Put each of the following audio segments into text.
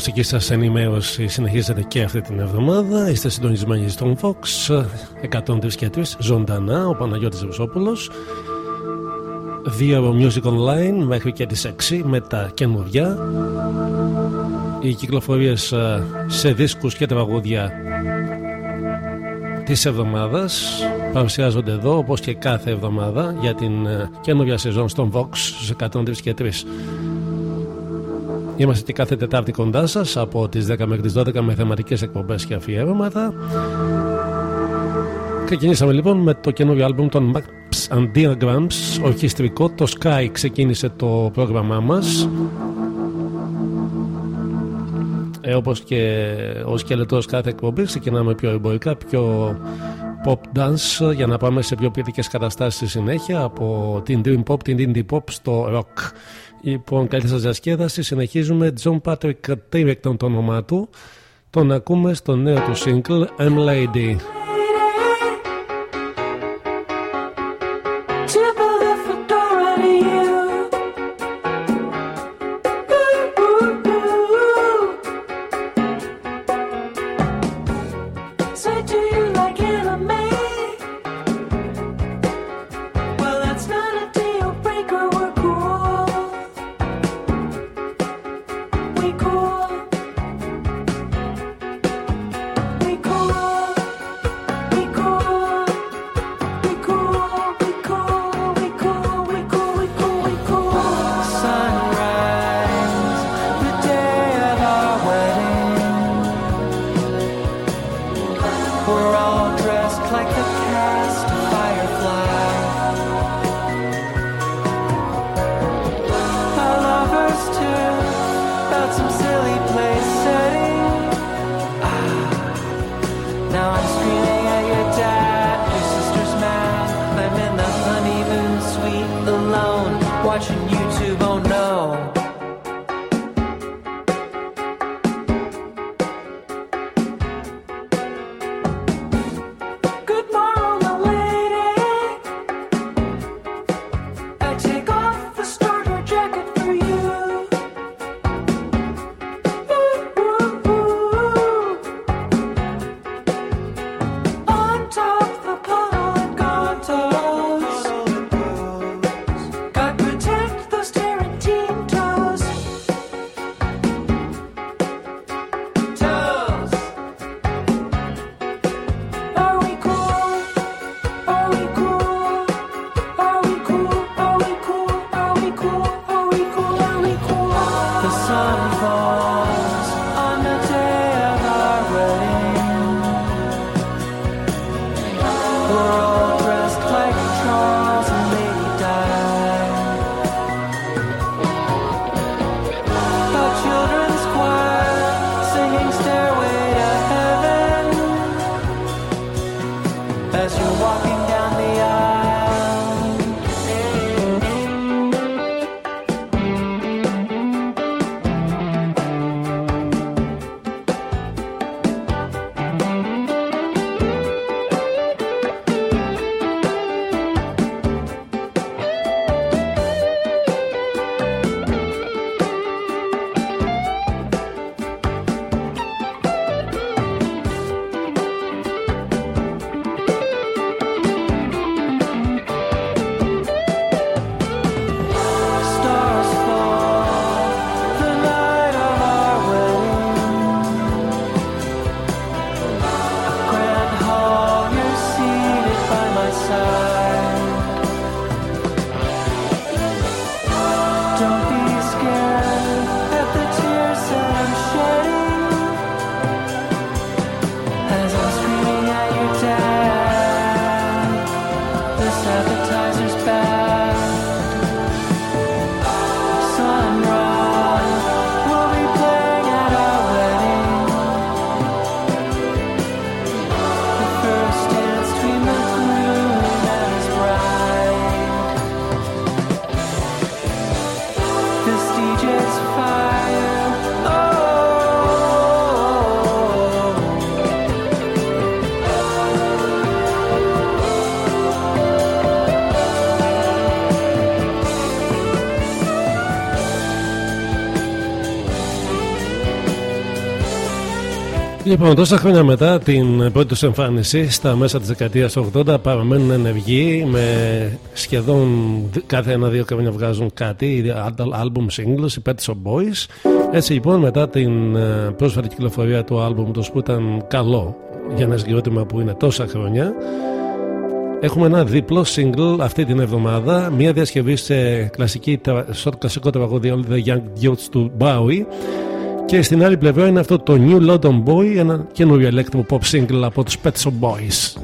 μουσική σας ενημέρωση συνεχίζεται και αυτή την εβδομάδα. Είστε συντονισμένοι στον Fox 103 και 3 ζωντανά, ο Παναγιώτης Βουσόπουλος. Δύο Music Online μέχρι και τις 6 με τα καινούργια. Οι κυκλοφορίες ε, σε δίσκους και τραγούδια της εβδομάδας παρουσιάζονται εδώ όπως και κάθε εβδομάδα για την ε, καινούργια σεζόν στον Vox 103 και 3. Είμαστε και κάθε Τετάρτη κοντά σας από τις 10 μέχρι τις 12 με θεματικές εκπομπές και αφιέρωματα. Ξεκινήσαμε λοιπόν με το καινούριο άλμπουμ των Maps and Diagrams, ορχιστρικό. Το Sky ξεκίνησε το πρόγραμμά μας. Ε, όπως και ο σκελετός κάθε εκπομπή ξεκινάμε πιο εμπορικά, πιο pop dance για να πάμε σε πιο ποιητικές καταστάσεις στη συνέχεια από την dream pop, την indie pop στο rock. Λοιπόν, καλή σας διασκέδαση. Συνεχίζουμε. John Patrick Tirrington το όνομά του. Τον ακούμε στο νέο του single M Lady. Λοιπόν, τόσα χρόνια μετά την πρώτη τους εμφάνιση στα μέσα της δεκαετίας του 80 παραμένουν ενεργοί με σχεδόν κάθε ένα-δύο χρόνια βγάζουν κάτι, album singles, οι Pet Shop Boys. Έτσι λοιπόν, μετά την ε, πρόσφατη κυκλοφορία του album του που ήταν καλό για ένα συγκρότημα που είναι τόσα χρόνια, Έχουμε ένα διπλό single αυτή την εβδομάδα. Μία διασκευή σε κλασική, στο κλασικό τραγούδι All the Young Youths του Bowie και στην άλλη πλευρά είναι αυτό το New London Boy, ένα καινούριο electro pop single από τους Pet Shop Boys.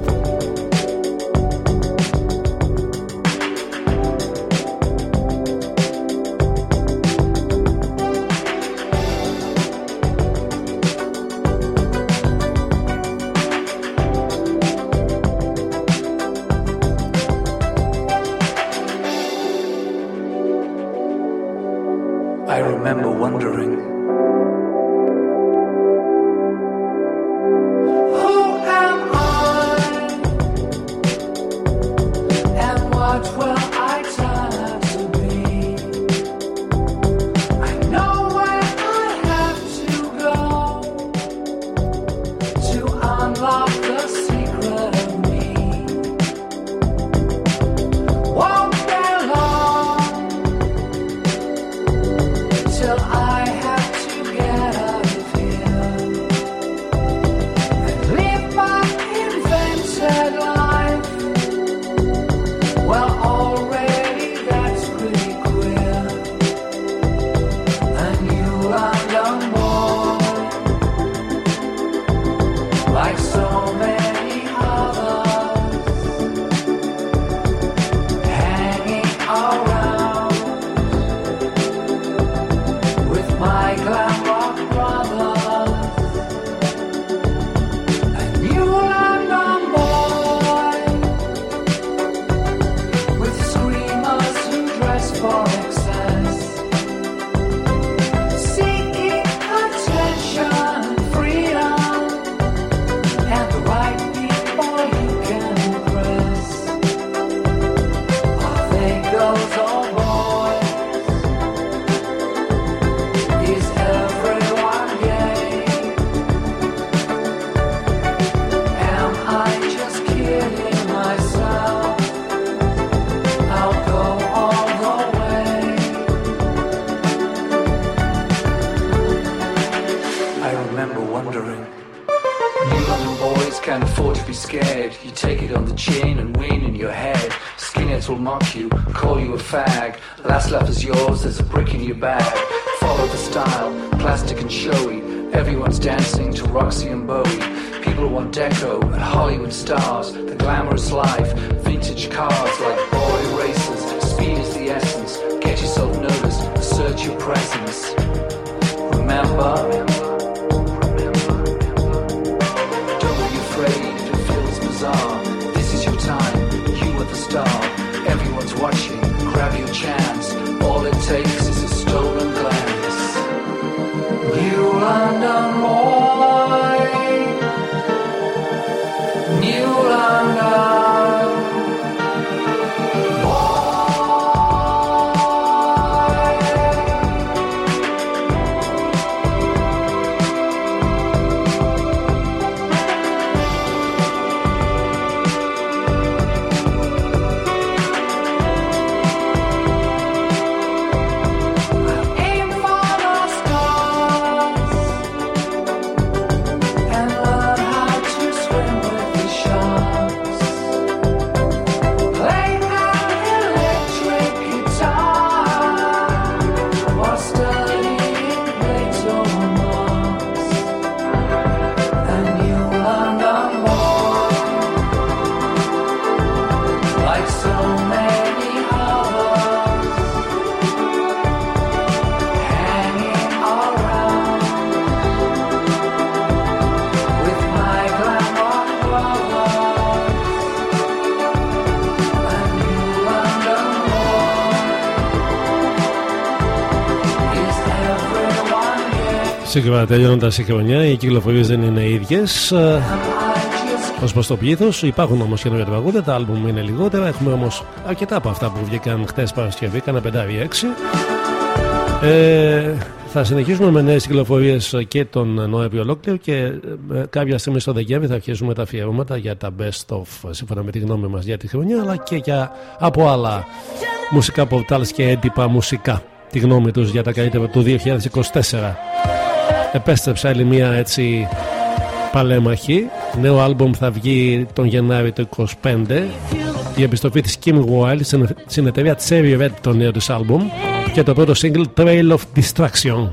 Σίγουρα τελειώνοντα η χρονιά, οι κυκλοφορίες δεν είναι ίδιες. Ω προς το πλήθος, υπάρχουν όμως καινούργια τραγούδια, τα άλμπουμ είναι λιγότερα. Έχουμε όμως αρκετά από αυτά που βγήκαν χτες Παρασκευή, κάνα πεντάρι έξι. Ε, θα συνεχίσουμε με νέες κυκλοφορίες και τον Νοέμβριο ολόκληρο και ε, κάποια στιγμή στο Δεκέμβρη θα αρχίσουμε τα αφιερώματα για τα best of σύμφωνα με τη γνώμη μας για τη χρονιά αλλά και για από άλλα μουσικά πορτάλ και έντυπα μουσικά τη γνώμη τους για τα καλύτερα του 2024. Επέστρεψα άλλη μια έτσι παλέμαχη. Νέο άλμπομ θα βγει τον Γενάρη του 25. Η επιστροφή της Kim Wilde στην εταιρεία Cherry Red το νέο της άλμπομ και το πρώτο single Trail of Distraction.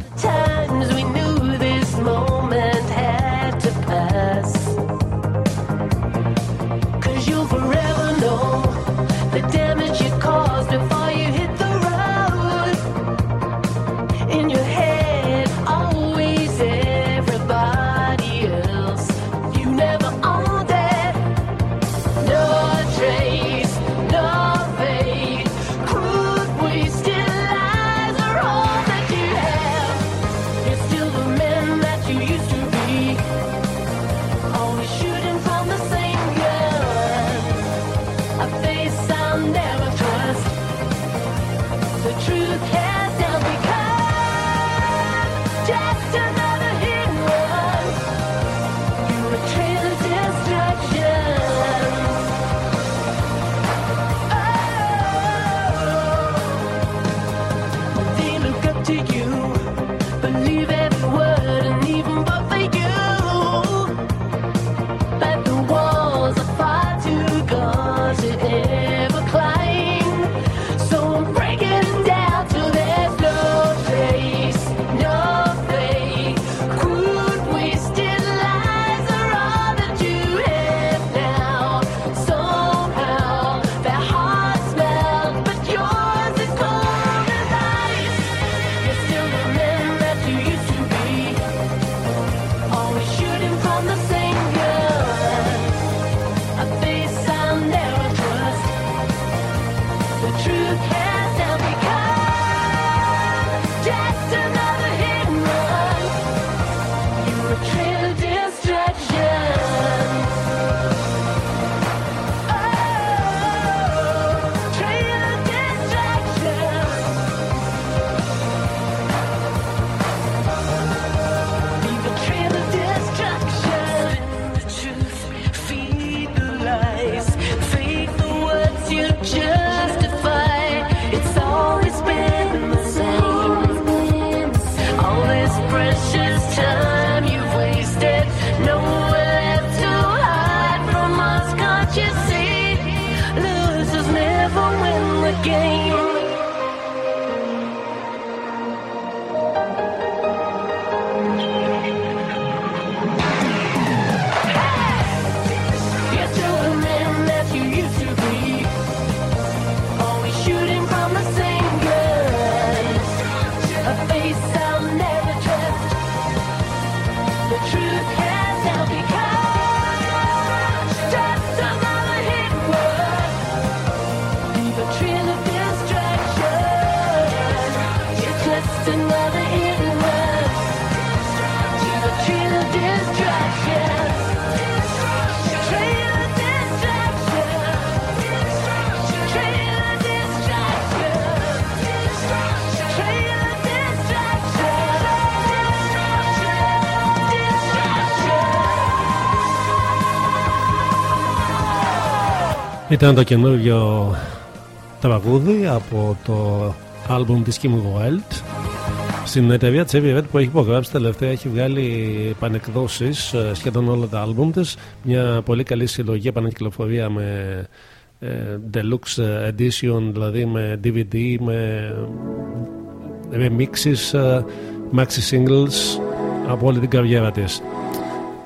Ήταν το καινούργιο τραγούδι από το άλμπουμ της Kim Wild στην εταιρεία Cherry Red που έχει υπογράψει τελευταία έχει βγάλει επανεκδόσεις ε, σχεδόν όλα τα άλμπουμ της μια πολύ καλή συλλογή επανακυκλοφορία με ε, deluxe edition δηλαδή με DVD με remixes ε, maxi singles από όλη την καριέρα της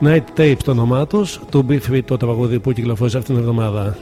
Night Tape το όνομά τους, to be free το τραγούδι που κυκλοφόρησε αυτήν την εβδομάδα.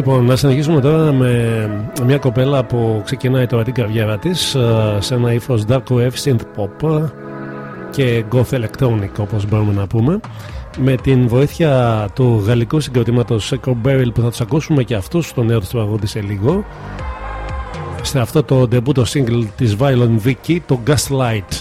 Λοιπόν, να συνεχίσουμε τώρα με μια κοπέλα που ξεκινάει τώρα την καριέρα της ε, σε ένα ύφος Dark Wave Synth Pop και Goth Electronic όπως μπορούμε να πούμε με την βοήθεια του γαλλικού συγκροτήματος Echo Beryl που θα τους ακούσουμε και αυτούς στο νέο τους τραγούδι σε λίγο. Σε αυτό το debut το single της Violin Vicky το Gaslight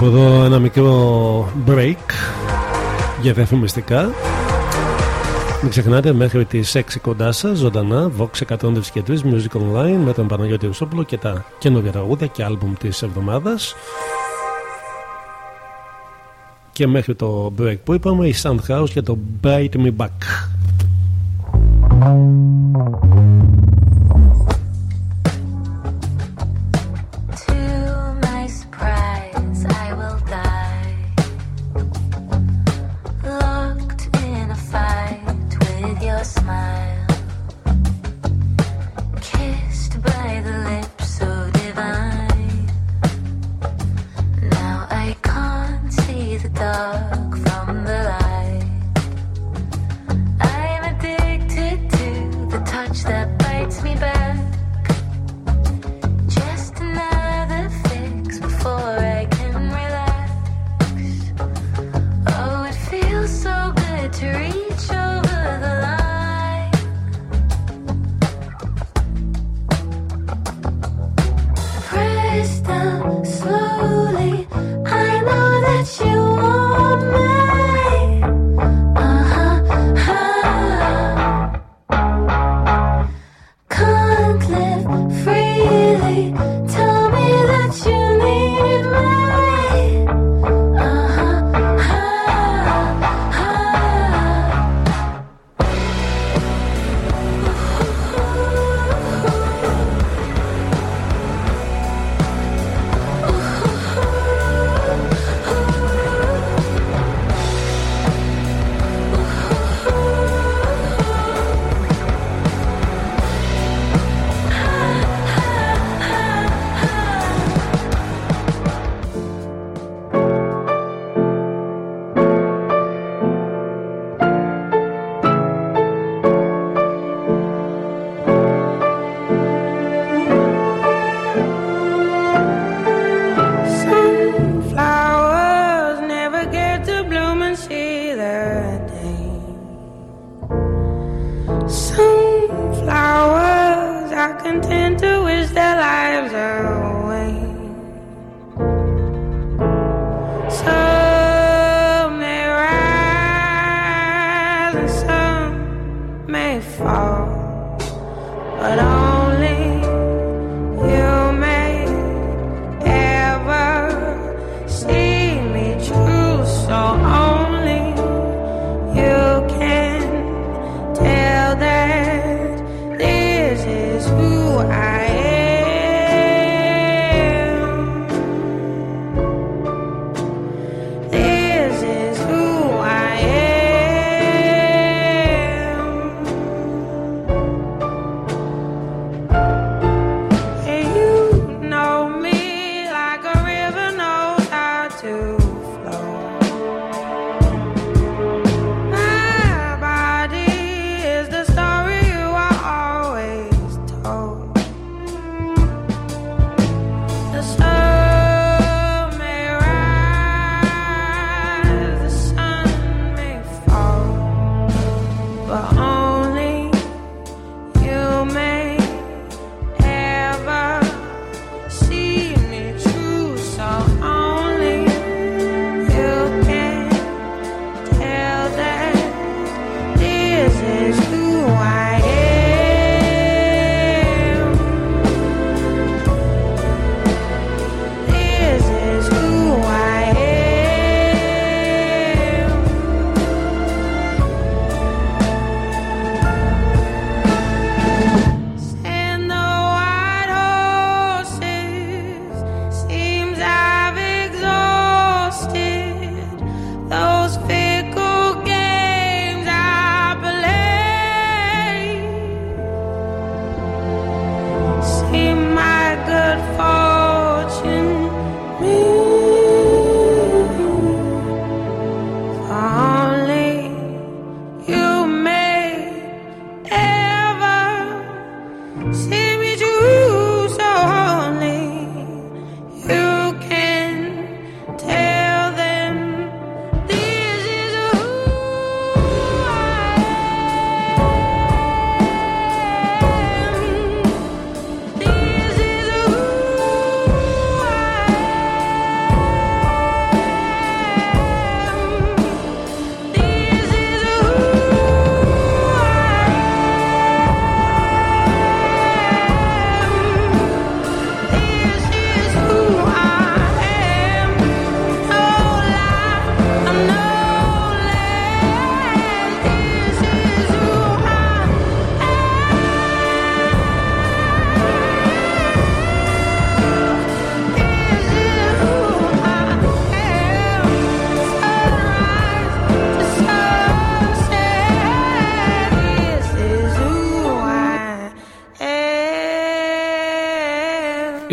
Κάπου εδώ ένα μικρό break για διαφημιστικά. Μην ξεχνάτε μέχρι τις 6 κοντά σας ζωντανά Vox 103 και 3 Music Online με τον Παναγιώτη Ρουσόπουλο και τα καινούργια τραγούδια και άλμπουμ της εβδομάδας. Και μέχρι το break που είπαμε η Soundhouse και το Bite Me Back.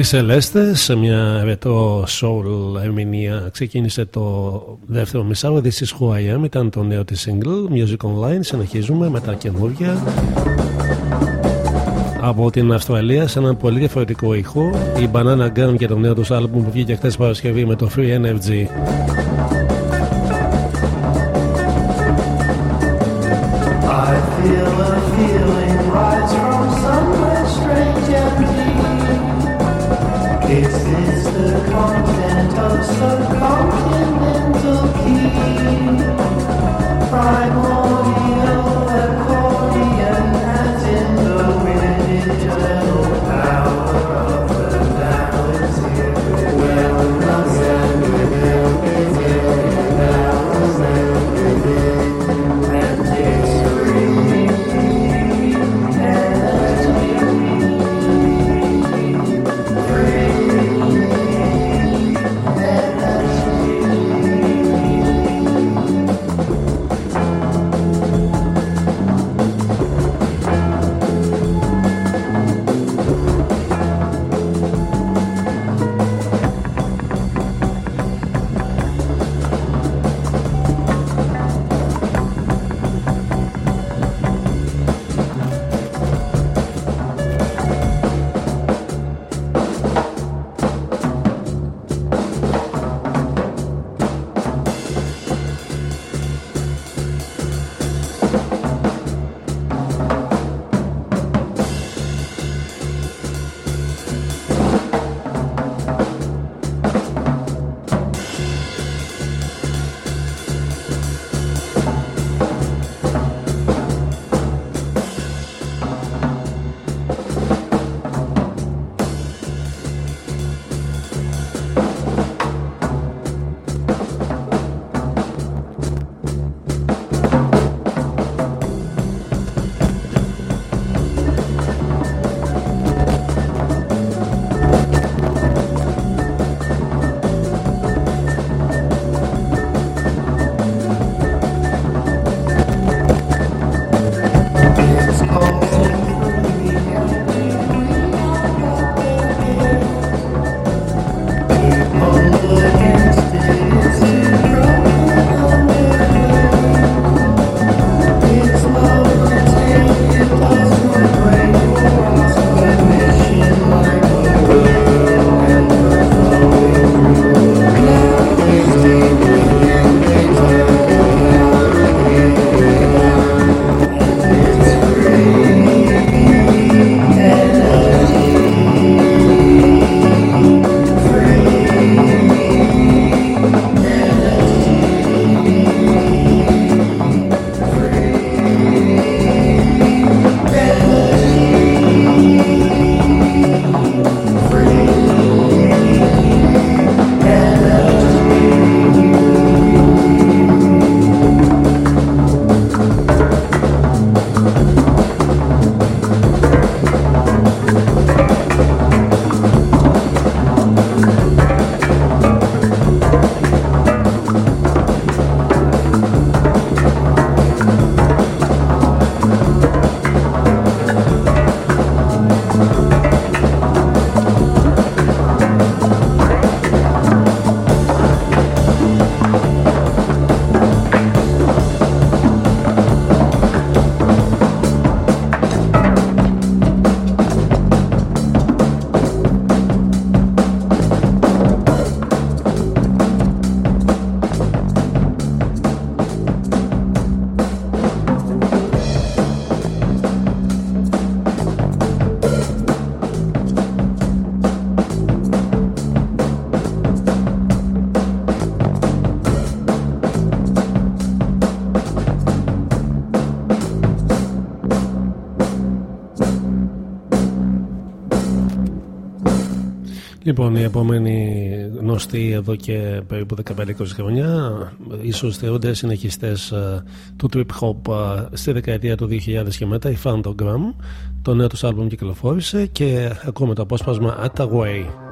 Σελέστες σε μια ρετό soul ερμηνεία ξεκίνησε το δεύτερο μισάρο This is who I am ήταν το νέο της single Music Online. Συνεχίζουμε με τα καινούργια. Από την Αυστραλία σε έναν πολύ διαφορετικό ήχο η Banana Gun και το νέο τους άλμπουμ που βγήκε χθες Παρασκευή με το Free Energy so Λοιπόν, η επόμενη γνωστή εδώ και περίπου 15-20 χρόνια, ίσως θεωρούνται συνεχιστές ε, του trip hop ε, στη δεκαετία του 2000 και μετά, η Phantogram. Το νέο τους άλμπουμ κυκλοφόρησε και ακούμε το απόσπασμα At Away.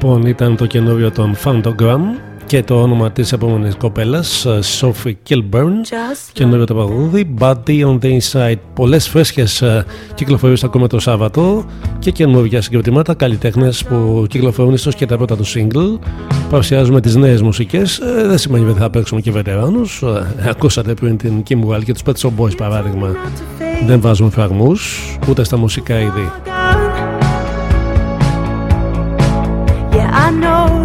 Λοιπόν, ήταν το καινούριο των Phantogram και το όνομα της επόμενης κοπέλας Sophie Kilburn. Καινούριο το παγούδι Body on the Inside. Πολλές φρέσκες ε, κυκλοφορίες ακόμα το Σάββατο και καινούργια συγκριτήματα καλλιτέχνες που κυκλοφορούν ίσως και τα πρώτα του single. Παρουσιάζουμε τις νέες μουσικές. Ε, δεν σημαίνει ότι θα παίξουμε και βετεράνους. Ε, ακούσατε πριν την Kim Wall και τους Pet Shop Boys παράδειγμα. Δεν βάζουμε φραγμούς ούτε στα μουσικά είδη know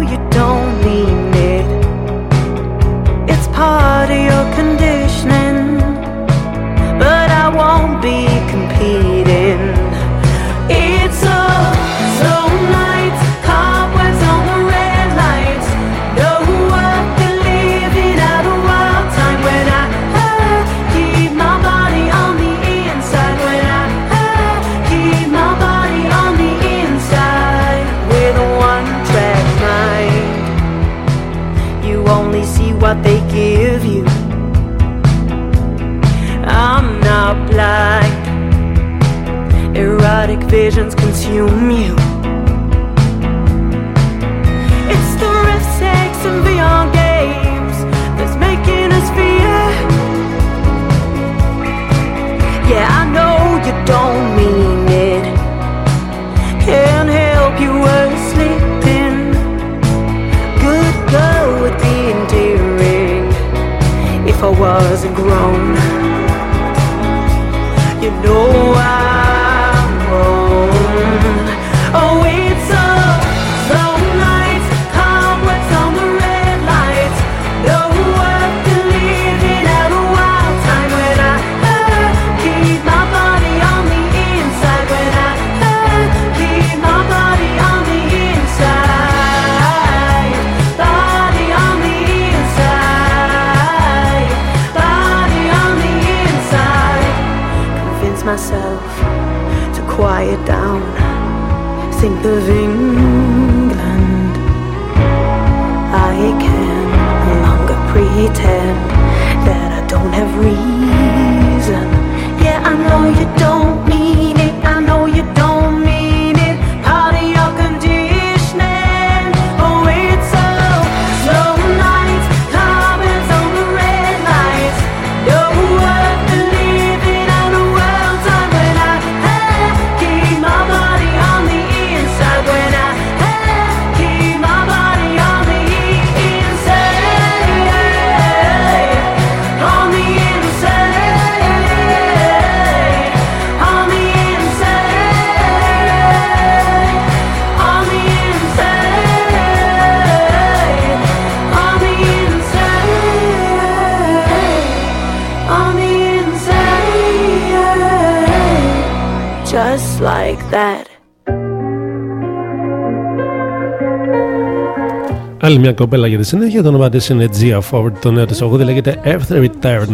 μια κοπέλα για τη συνέχεια. Το όνομα τη είναι Gia Το νέο τη τραγούδι λέγεται Return.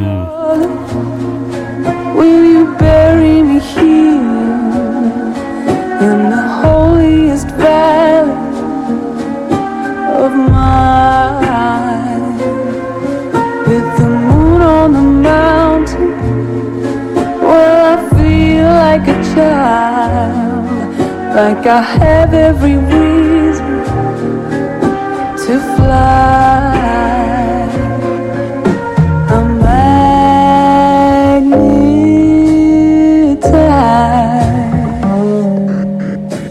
Will you bury me here in the holiest valley of my life? With the moon on the mountain, well, I feel like a child, like I have every week.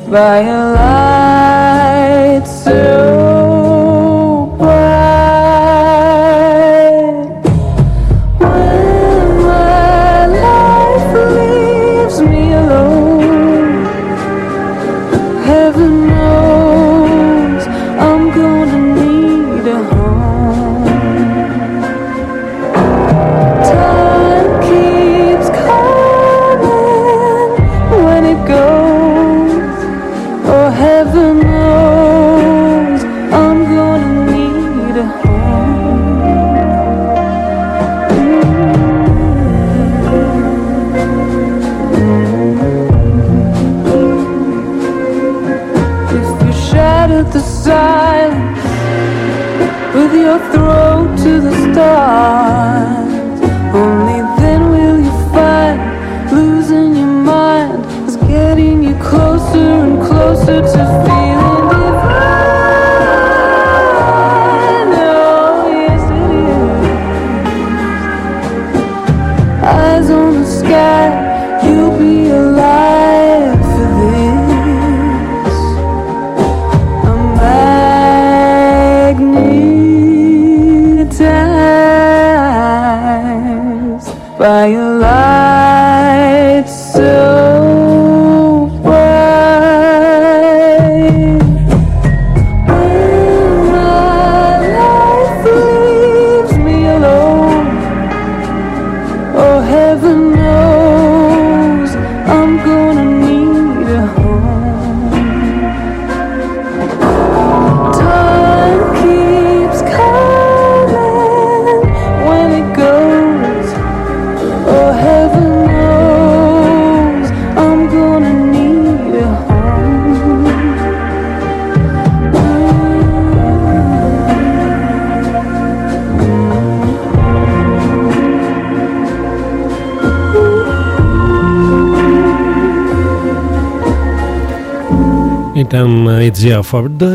by a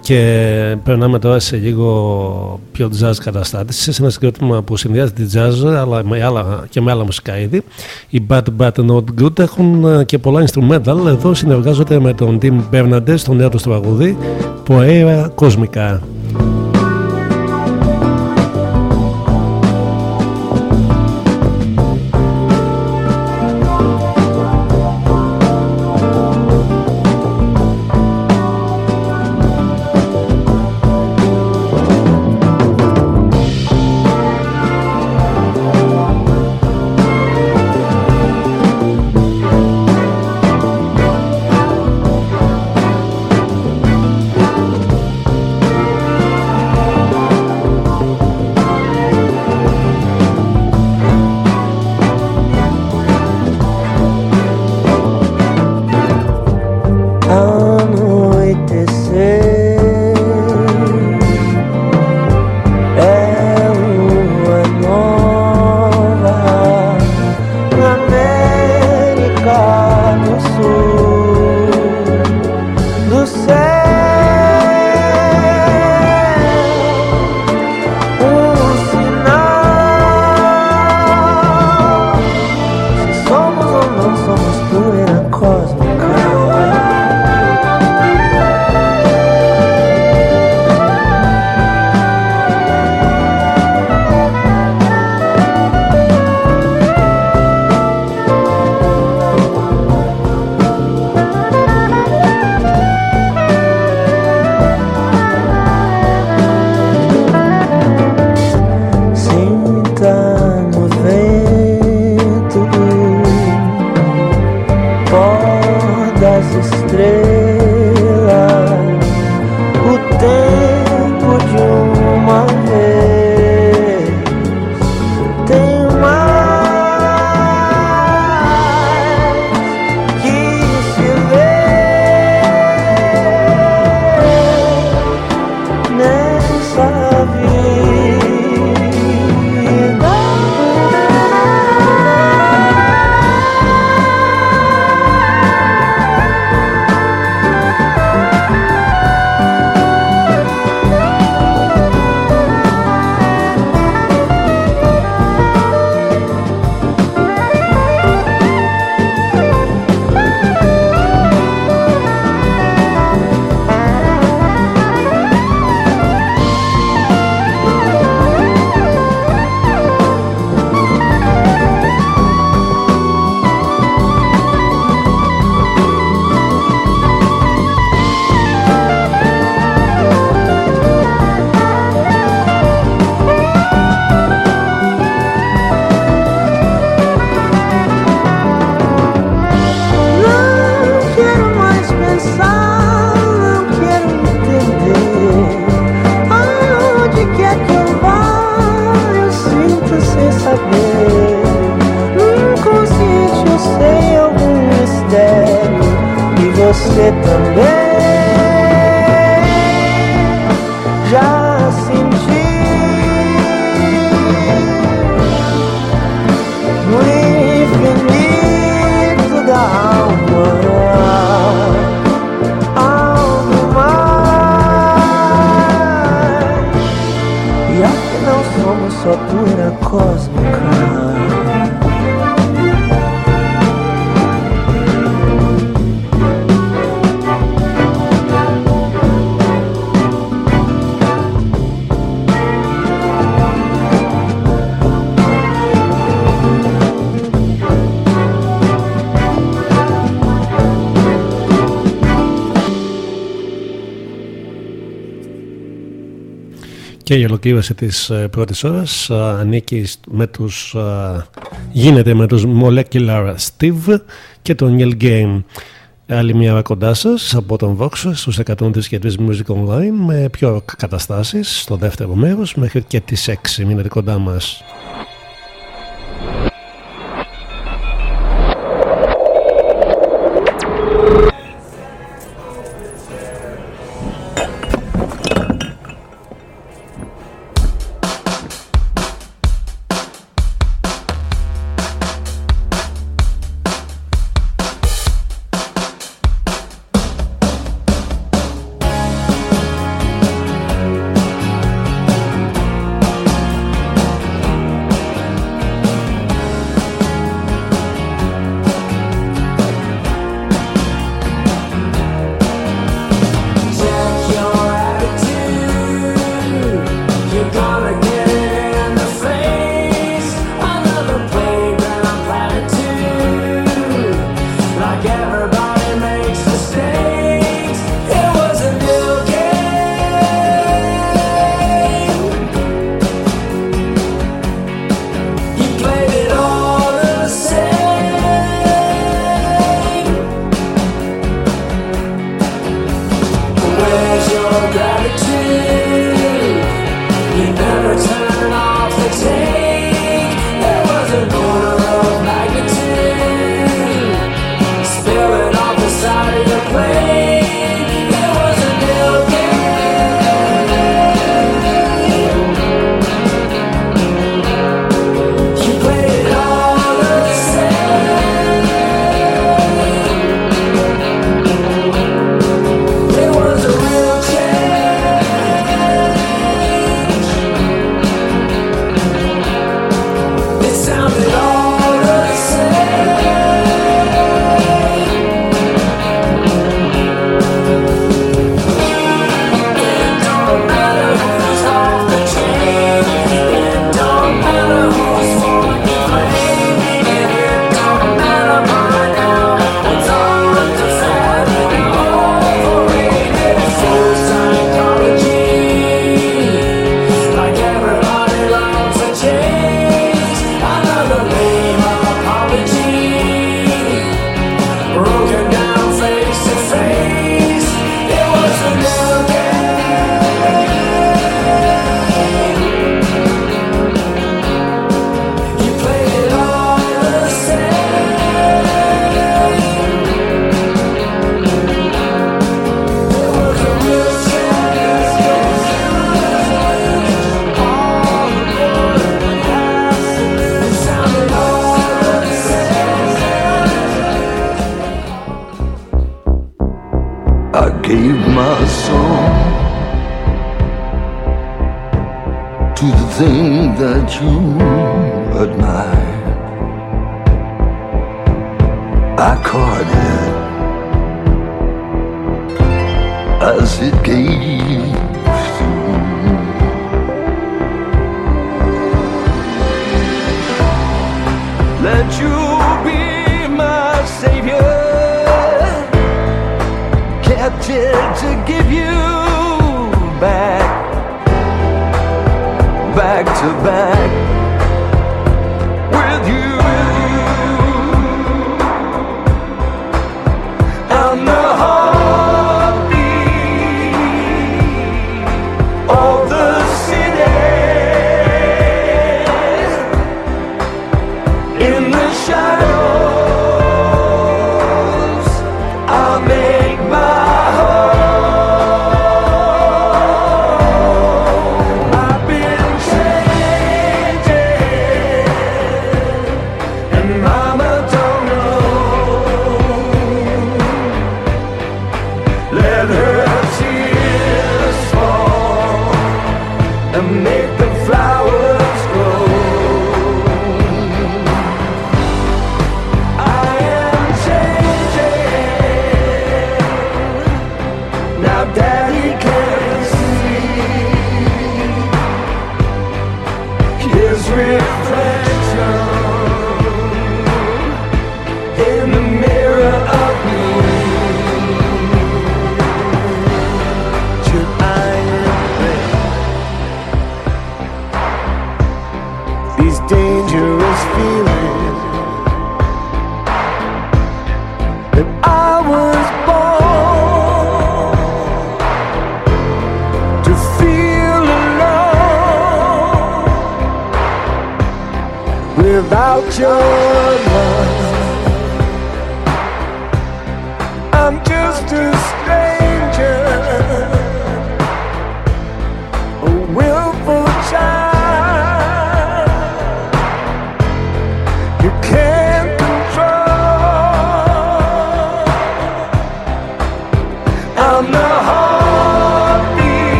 Και περνάμε τώρα σε λίγο πιο jazz καταστάτηση. Σε ένα συγκρότημα που συνδυάζει τη jazz αλλά με άλλα, και με άλλα μουσικά είδη. Οι Bad Bad Not Good έχουν ε, και πολλά instrumental. Εδώ συνεργάζονται με τον Tim Bernardes στο νέο τους τραγουδί Ποέρα Κοσμικά. Και η ολοκλήρωση της ε, πρώτης ώρας ανήκει με τους, γίνεται με τους Molecular Steve και τον Neil Game. Άλλη μια ώρα κοντά σας από τον Vox στους 103 και 3 Music Online με πιο καταστάσεις στο δεύτερο μέρος μέχρι και τις 6 μείνετε κοντά μας. as it gave.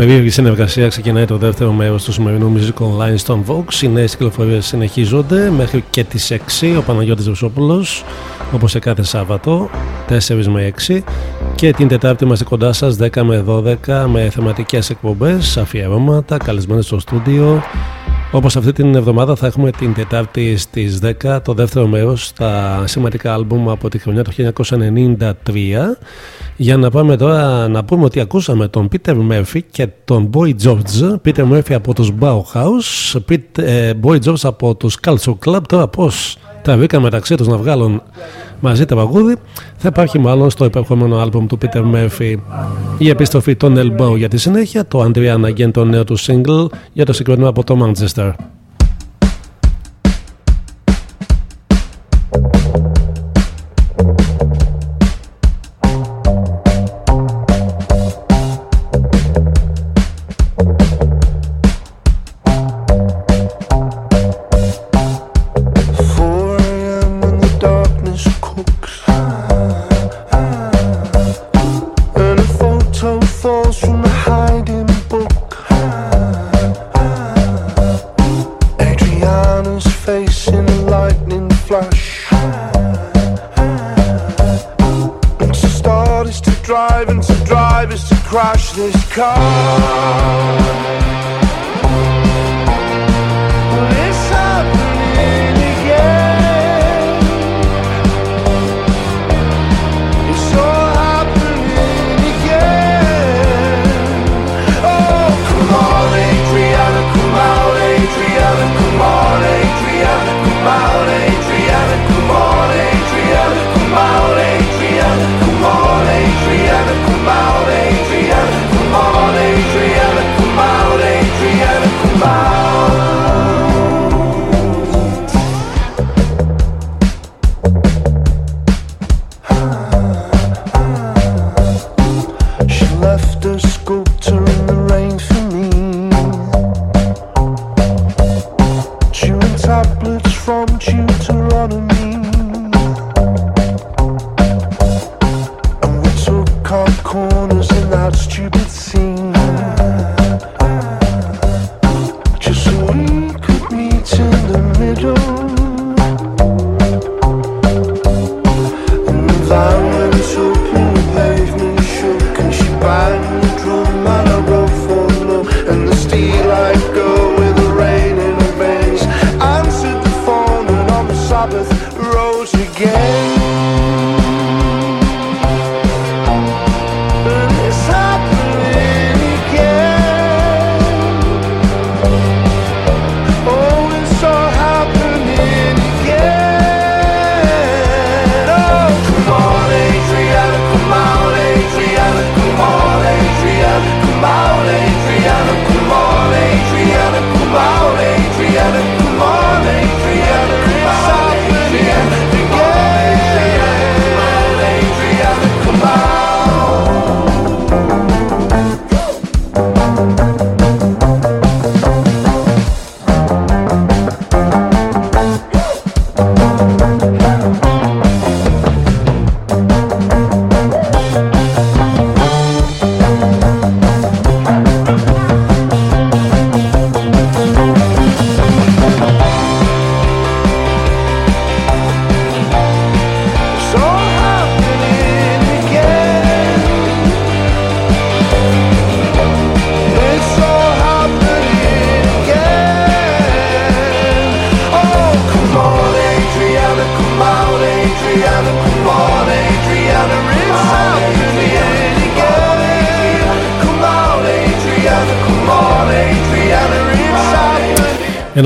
Περίεργη συνεργασία ξεκινάει το δεύτερο μέρος του σημερινού Music Online στον Vox. Οι νέες κυκλοφορίες συνεχίζονται μέχρι και τις 6. Ο Παναγιώτης Βεσόπουλος όπως σε κάθε Σάββατο, 4 με 6. Και την Τετάρτη είμαστε κοντά σας 10 με 12 με θεματικές εκπομπές, αφιερώματα, καλεσμένες στο στούντιο. Όπως αυτή την εβδομάδα θα έχουμε την Τετάρτη στις 10 το δεύτερο μέρος στα σημαντικά άλμπουμ από τη χρονιά του 1993. Για να πάμε τώρα να πούμε ότι ακούσαμε τον Peter Murphy και τον Boy George. Peter Murphy από τους Bauhaus, Pete, ε, Boy George από τους Culture Club. Τώρα πώς τραβήκαν μεταξύ τους να βγάλουν μαζί τα παγούδι θα υπάρχει μάλλον στο επερχόμενο άλμπομ του Peter Murphy. Η επιστροφή των Elbow για τη συνέχεια, το Andrea Again το νέο του single για το συγκροτήμα από το Manchester.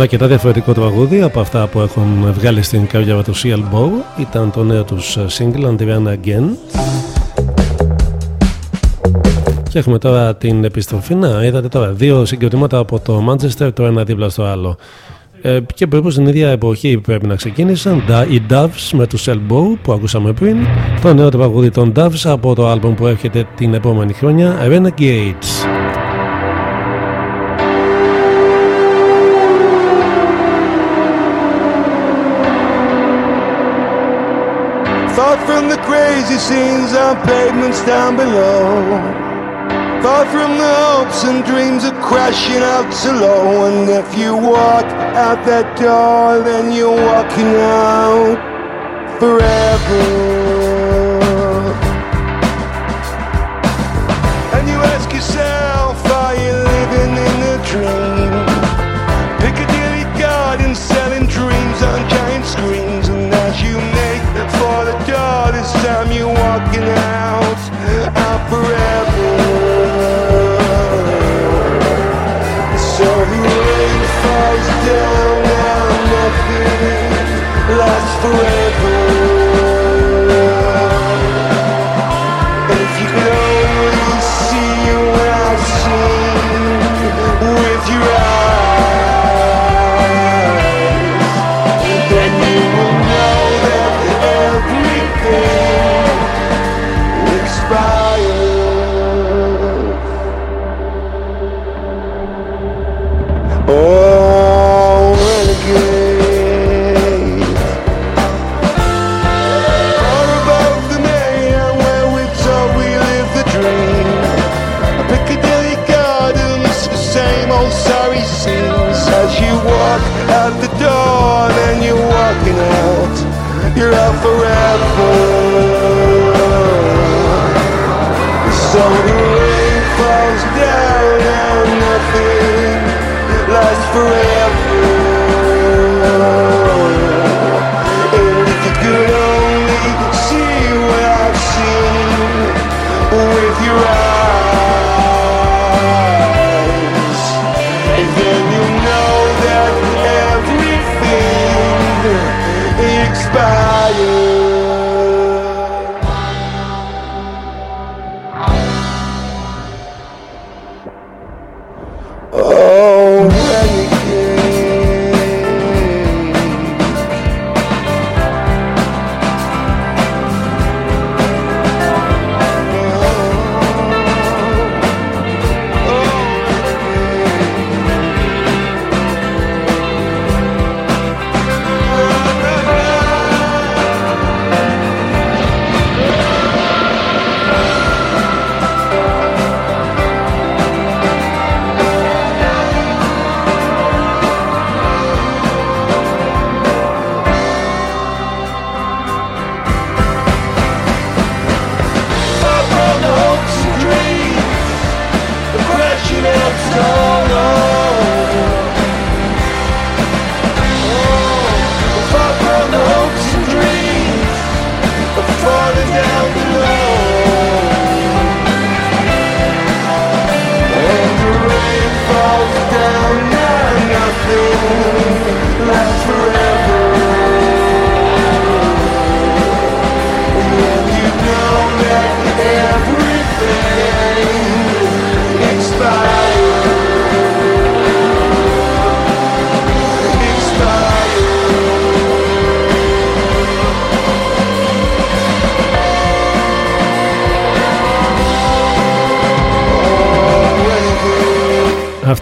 Αρκετά διαφορετικό τραγούδι από αυτά που έχουν βγάλει στην καρδιά τους Seal Bow. Ήταν το νέο τους single Antiviana Again. Και έχουμε τώρα την επιστροφή. Να είδατε τώρα δύο συγκροτήματα από το Manchester το ένα δίπλα στο άλλο. Ε, και περίπου στην ίδια εποχή πρέπει να ξεκίνησαν οι Doves με τους Elbow που ακούσαμε πριν. Το νέο τραγούδι των Doves από το άλμπομ που έρχεται την επόμενη χρόνια Renegades scenes on pavements down below. Far from the hopes and dreams of crashing out so low. And if you walk out that door, then you're walking out forever. And you ask yourself, are you living in a dream? Forever. Nothing lasts forever.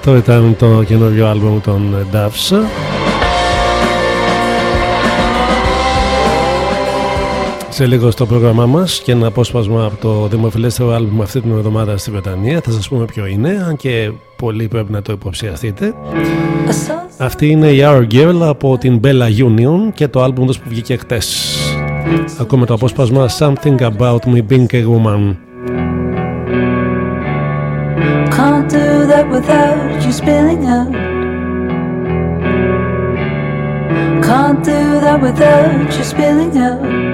Αυτό ήταν το καινούριο άλμπομ των Doves Σε λίγο στο πρόγραμμά μας και ένα απόσπασμα από το δημοφιλέστερο άλμπουμ αυτή την εβδομάδα στη Βρετανία. Θα σας πούμε ποιο είναι αν και πολλοί πρέπει να το υποψιαστείτε. Αυτή είναι η Our Girl από την Bella Union και το άλμπουμ τους που βγήκε χτες. Ακούμε το απόσπασμα Something About Me Being a Woman. Can't do that without you spilling out. Can't do that without you spilling out.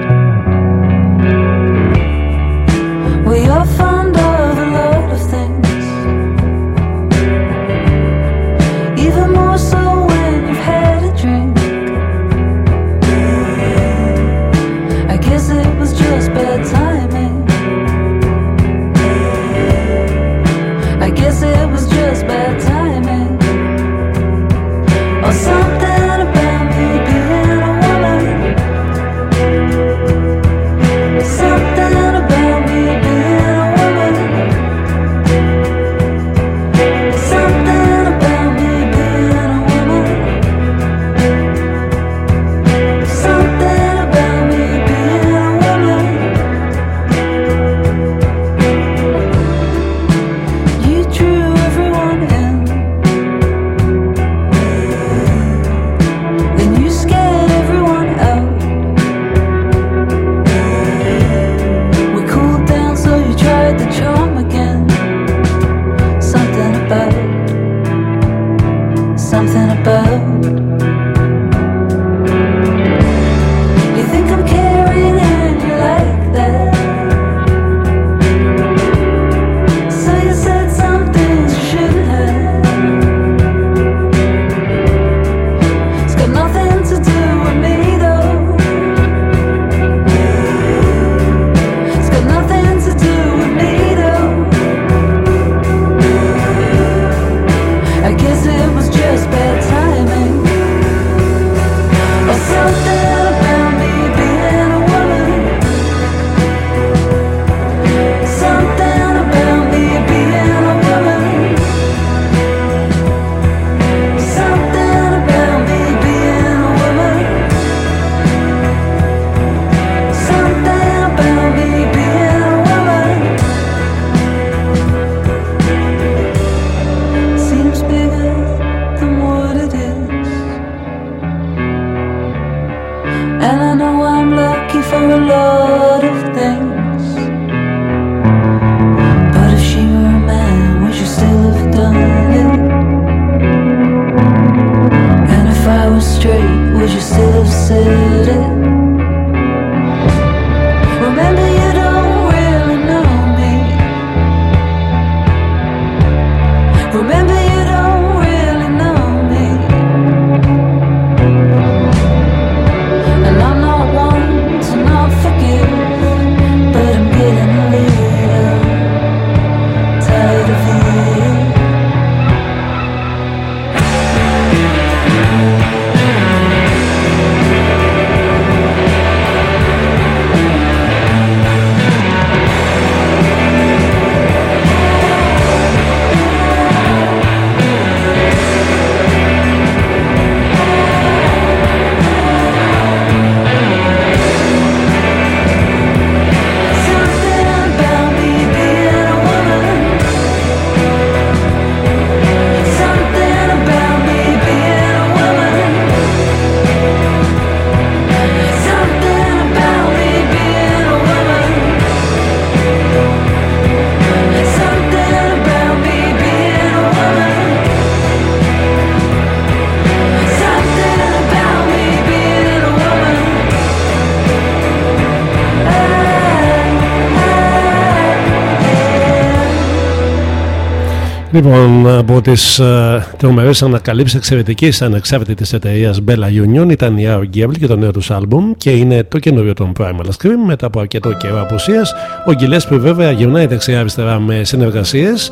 Λοιπόν, από τις uh, τρομερές ανακαλύψεις εξαιρετική ανεξάρτητη εταιρεία Bella Union ήταν η Our Gable και το νέο τους άλμπουμ και είναι το καινούριο των Primal Scream μετά από αρκετό καιρό απουσίας. Ο Gillespie βέβαια γυρνάει δεξιά-αριστερά με συνεργασίες.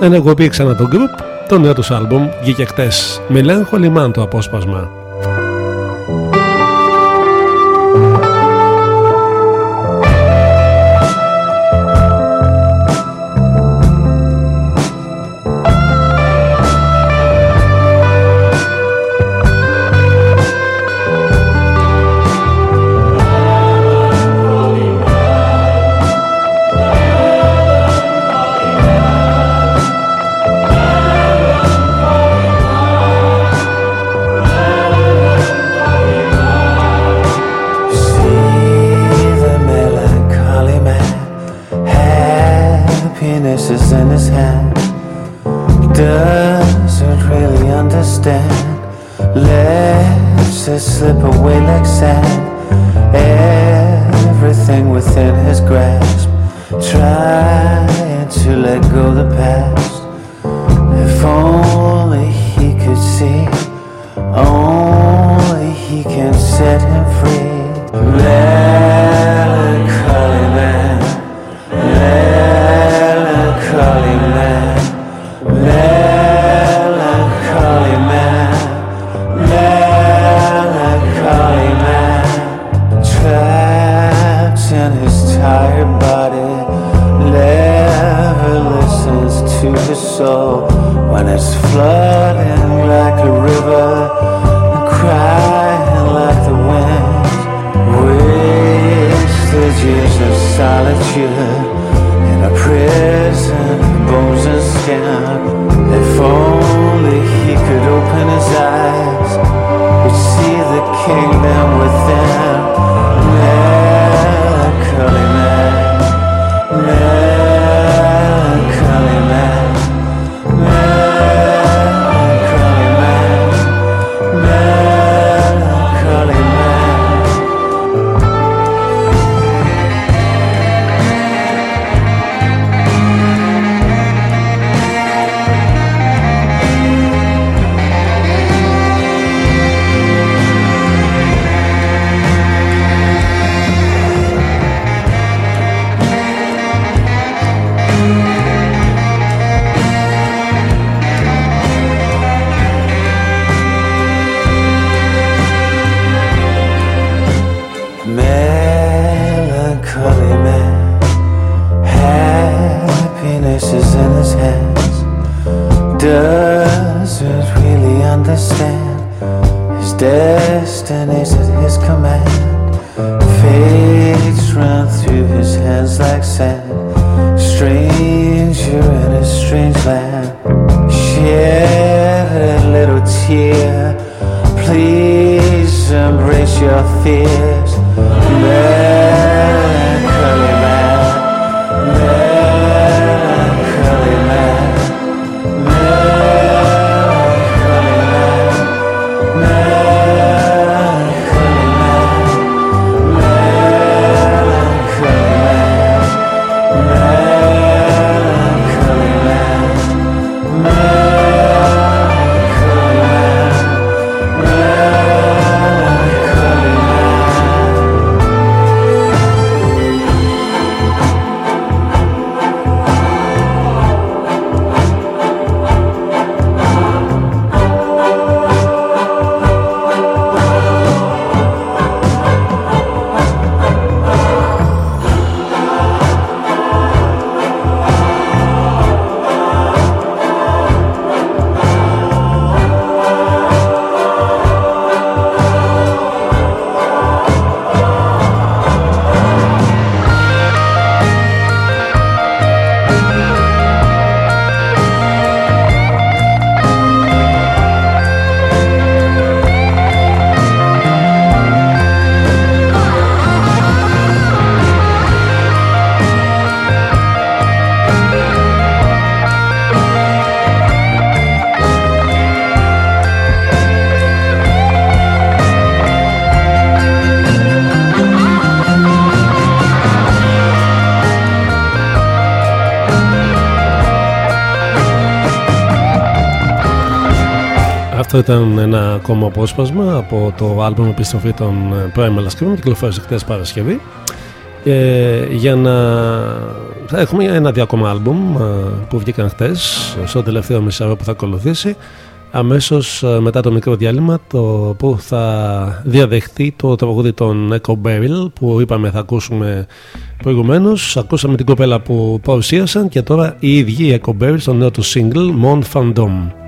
Ενεργοποιεί ξανά το group. Το νέο τους άλμπουμ βγήκε χτες. Melancholy Man το απόσπασμα. Ήταν ένα ακόμα απόσπασμα από το άλμπομ επιστροφή των ε, Primal Scream που κυκλοφόρησε χτες Παρασκευή. Ε, για να θα έχουμε ένα-δύο ακόμα άλμπουμ ε, που βγήκαν χτες στο τελευταίο μισάρο που θα ακολουθήσει. Αμέσως ε, μετά το μικρό διάλειμμα το που θα διαδεχτεί το τραγούδι των Echo Beryl που είπαμε θα ακούσουμε προηγουμένως. Ακούσαμε την κοπέλα που παρουσίασαν και τώρα οι ίδιοι οι Echo Beryl στο νέο τους single Mon Fandom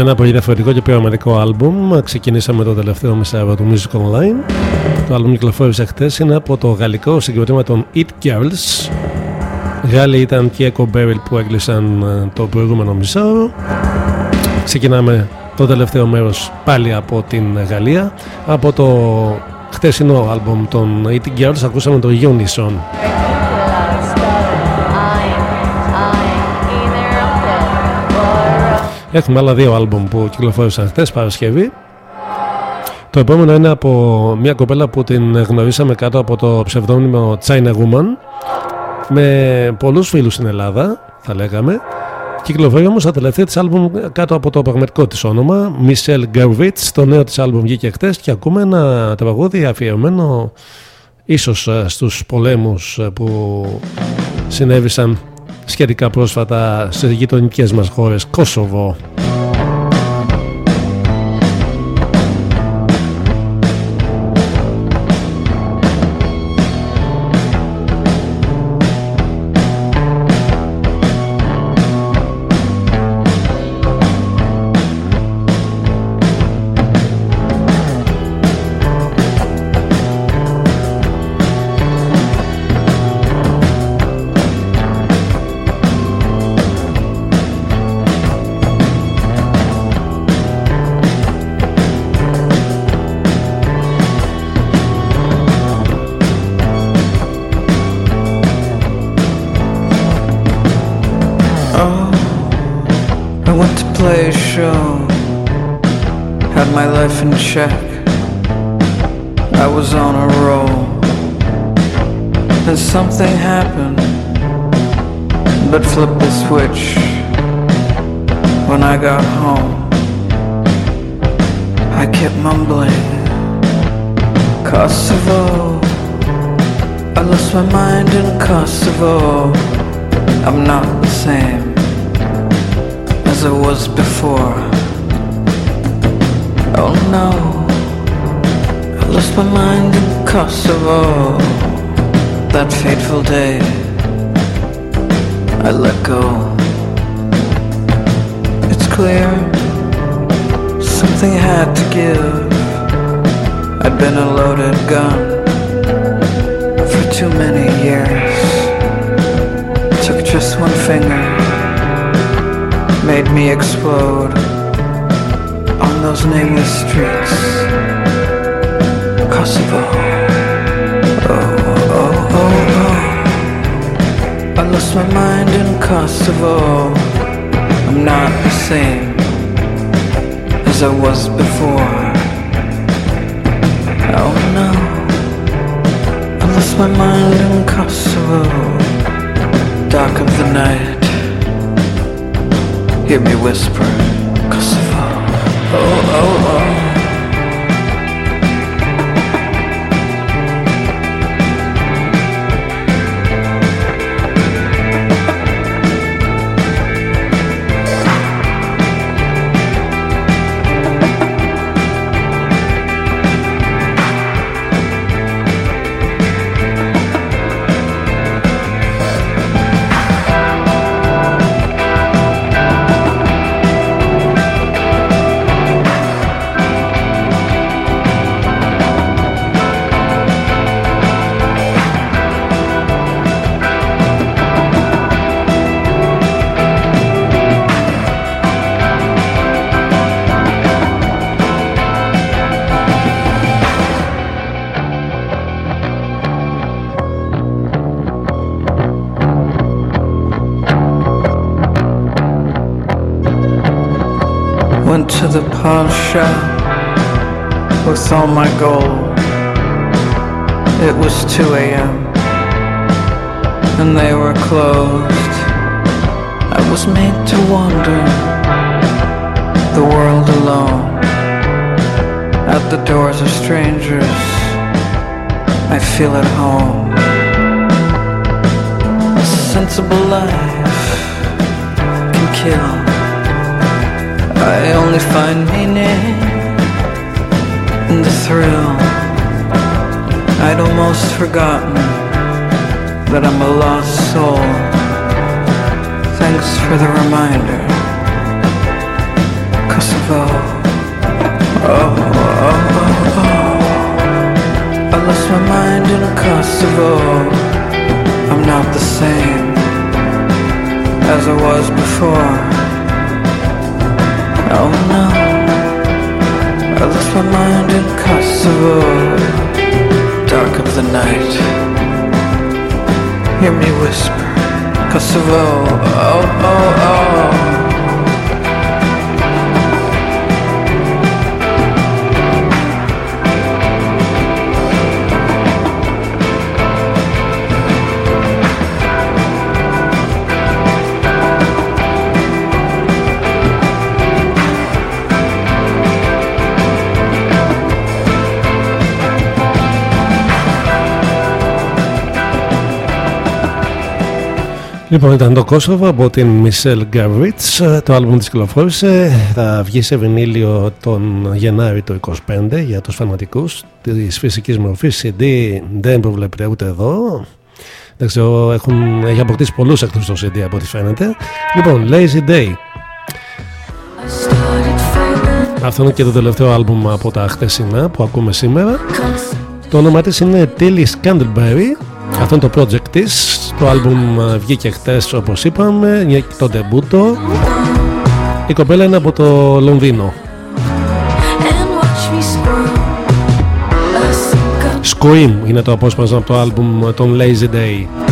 ένα πολύ διαφορετικό και πειραματικό άλμπουμ. Ξεκινήσαμε το τελευταίο μεσαίωρο του Music Online. Το άλμπουμ κυκλοφόρησε χτες. Είναι από το γαλλικό συγκροτήμα των It Girls. Γάλλοι ήταν και Echo Beryl που έκλεισαν ε, το προηγούμενο μισάωρο. Ξεκινάμε το τελευταίο μέρος πάλι από την Γαλλία. Από το χτεσινό άλμπουμ των It Girls ακούσαμε το Unison Έχουμε άλλα δύο άλμπουμ που κυκλοφόρησαν χθες Παρασκευή. Το επόμενο είναι από μια κοπέλα που την γνωρίσαμε κάτω από το ψευδόνυμο China Woman με πολλούς φίλους στην Ελλάδα θα λέγαμε Κυκλοφορεί όμως τα τελευταία της άλμπουμ κάτω από το πραγματικό της όνομα Michelle Gervitz, το νέο της άλμπουμ βγήκε χτες και ακούμε ένα τραγούδι αφιερωμένο ίσως ε, στους πολέμους ε, που συνέβησαν σχετικά πρόσφατα σε γειτονικές μας χώρες Κόσοβο I was before. Oh no. I lost my mind in Kosovo. Dark of the night. Hear me whisper. Kosovo. oh, oh, oh. The pawn shop with all my gold. It was 2 a.m. and they were closed. I was made to wander the world alone. At the doors of strangers, I feel at home. A sensible life can kill. I only find meaning in the thrill. I'd almost forgotten that I'm a lost soul. Thanks for the reminder. Kosovo. Oh, oh, oh, oh. I lost my mind in Kosovo. I'm not the same as I was before. Oh no, I lost my mind in Kosovo. Dark of the night, hear me whisper, Kosovo. Oh, oh, oh. Λοιπόν, ήταν το Κόσοβο από την Μισελ Γκαβρίτς. Το άλμπουμ της κυκλοφόρησε. Θα βγει σε βινίλιο τον Γενάρη του 25 για τους φανατικούς της φυσικής μορφής. CD δεν προβλέπεται ούτε εδώ. Δεν ξέρω, έχουν, έχει αποκτήσει πολλούς εκτός το CD από ό,τι φαίνεται. Λοιπόν, Lazy Day. Αυτό είναι και το τελευταίο άλμπουμ από τα χτεσινά που ακούμε σήμερα. Το όνομα της είναι Tilly Scandleberry. Αυτό είναι το project της. Το άλμπουμ ε, βγήκε χτες όπως είπαμε, είναι το ντεμπούτο. Η κοπέλα είναι από το Λονδίνο. Scream είναι το απόσπασμα από το άλμπουμ των Lazy Day.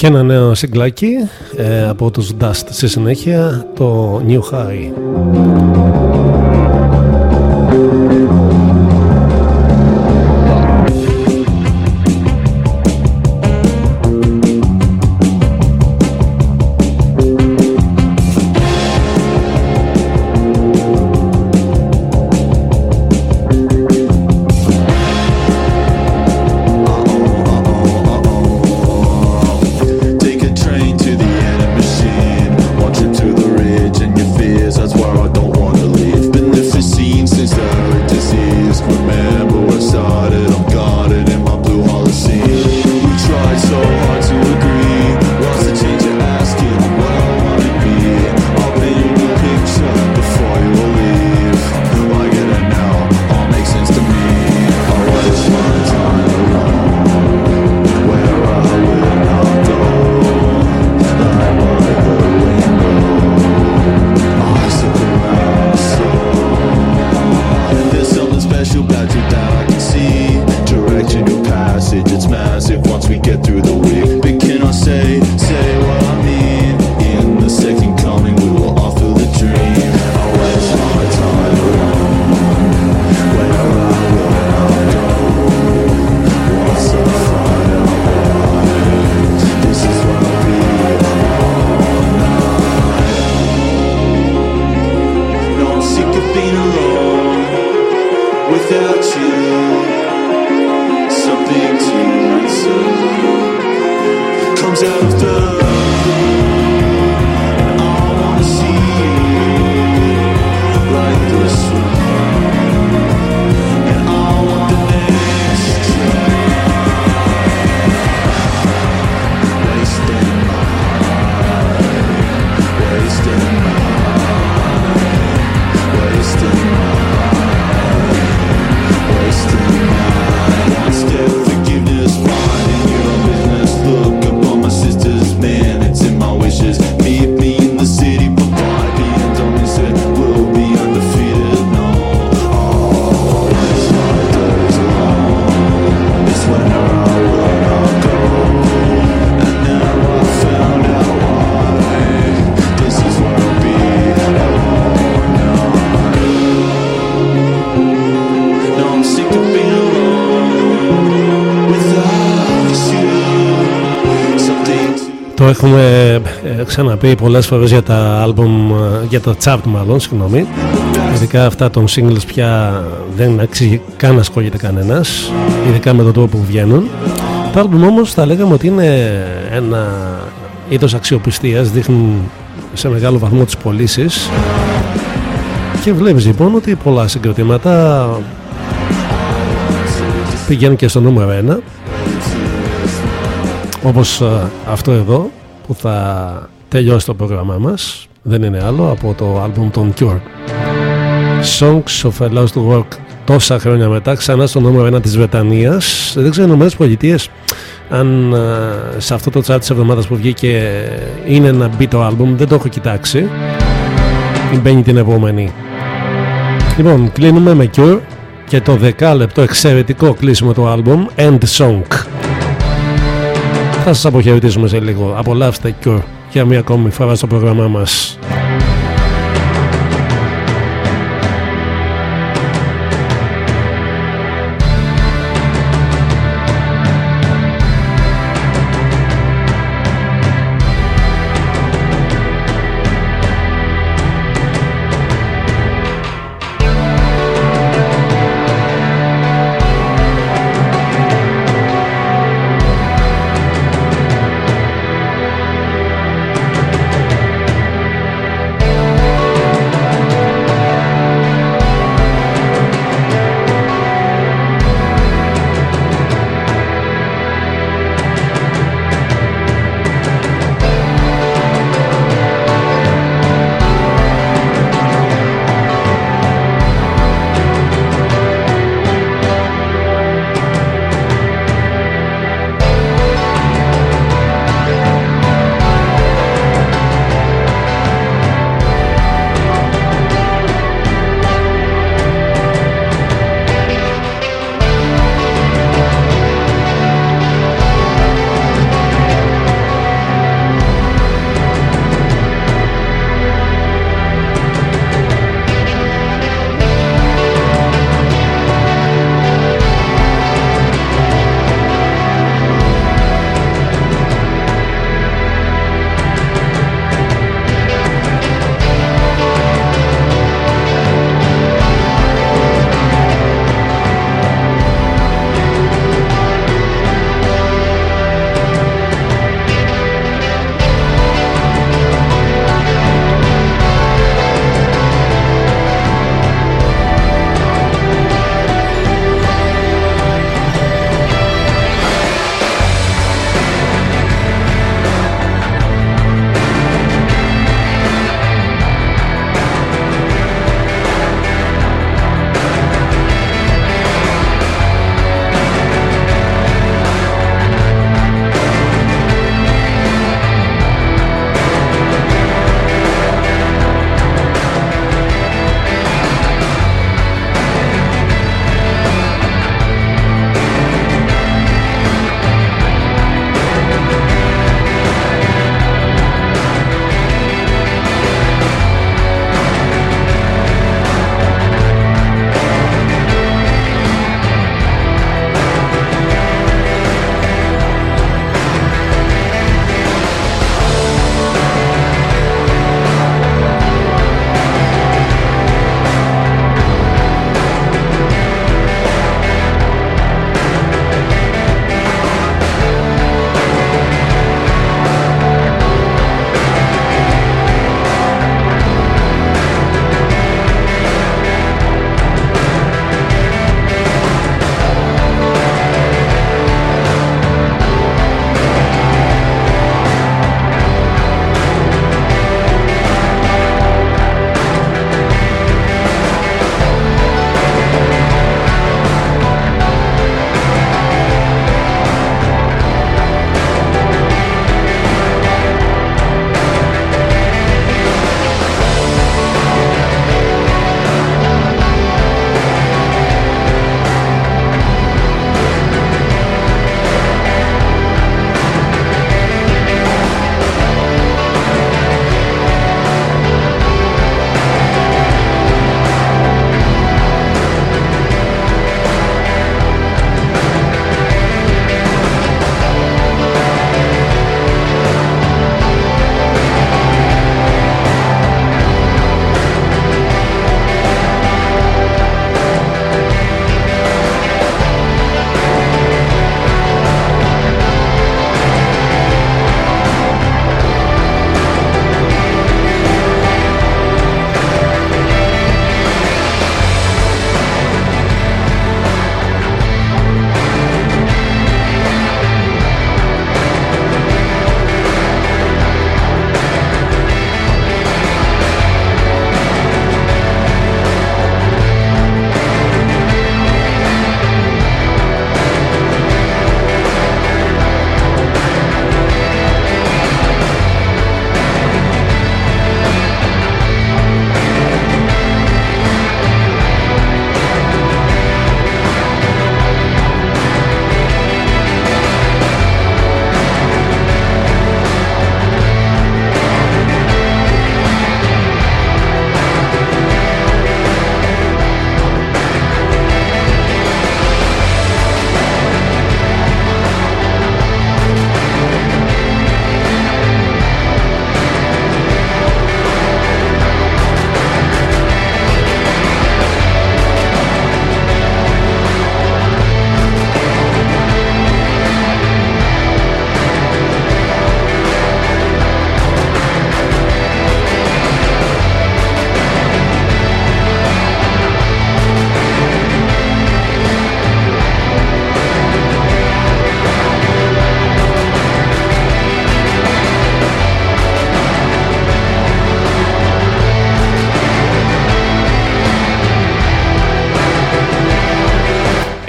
Και ένα νέο συγκλάκι ε, από τους Dust στη συνέχεια το New High. Έχουμε ε, ξαναπεί πολλές φορές για τα άλμπουμ, ε, για τα chart μάλλον, συγγνώμη. Ειδικά αυτά των singles πια δεν αξίζει καν να ασχολείται κανένας, ειδικά με τον τρόπο που βγαίνουν. Τα άλμπουμ όμως θα λέγαμε ότι είναι ένα είδος αξιοπιστίας, δείχνουν σε μεγάλο βαθμό τις πωλήσεις. Και βλέπεις λοιπόν ότι πολλά συγκροτήματα πηγαίνουν και στο νούμερο ένα όπως ε, αυτό εδώ που θα τελειώσει το πρόγραμμά μας. Δεν είναι άλλο από το άλμπουμ των Cure. Songs of a Lost Work. Τόσα χρόνια μετά ξανά στο νούμερο 1 της Βρετανίας. Δεν ξέρω οι Πολιτείες αν ε, σε αυτό το chat της εβδομάδας που βγήκε είναι να μπει το άλμπουμ. Δεν το έχω κοιτάξει. Ή μπαίνει την επόμενη. Λοιπόν κλείνουμε με Cure και το 10 λεπτό εξαιρετικό κλείσιμο του άλμπουμ End Song θα σας αποχαιρετήσουμε σε λίγο. Απολαύστε Cure για μία ακόμη φορά στο πρόγραμμά μας.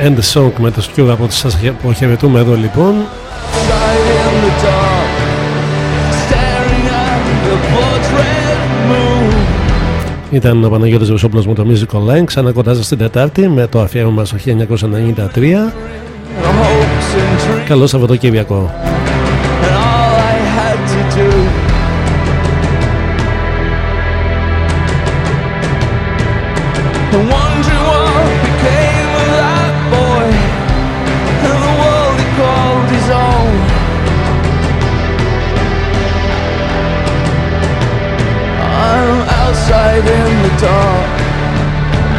and Song με το Cure από σας που χαιρετούμε εδώ λοιπόν. Ήταν ο Παναγιώτης Βεσόπουλος με το Musical Lang, ξανά κοντά την Τετάρτη με το αφιέρωμα στο 1993 Καλό Σαββατοκύριακο.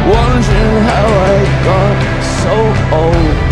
Wondering how I got so old.